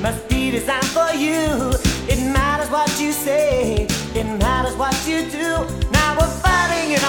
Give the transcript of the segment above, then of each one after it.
must be designed for you. It matters what you say, it matters what you do. Now we're fighting in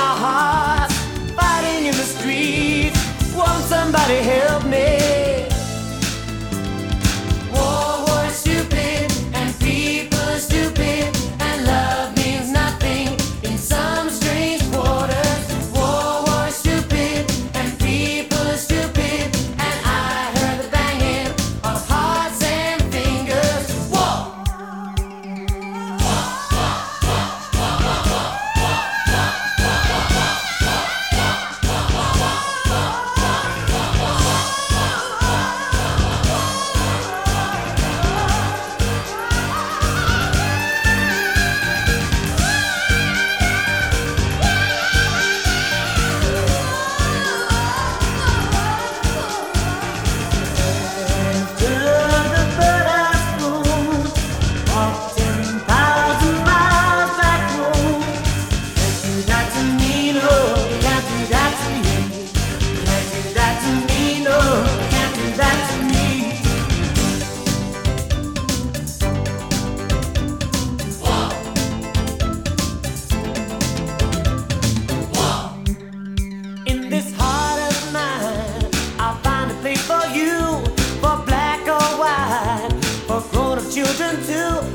children too.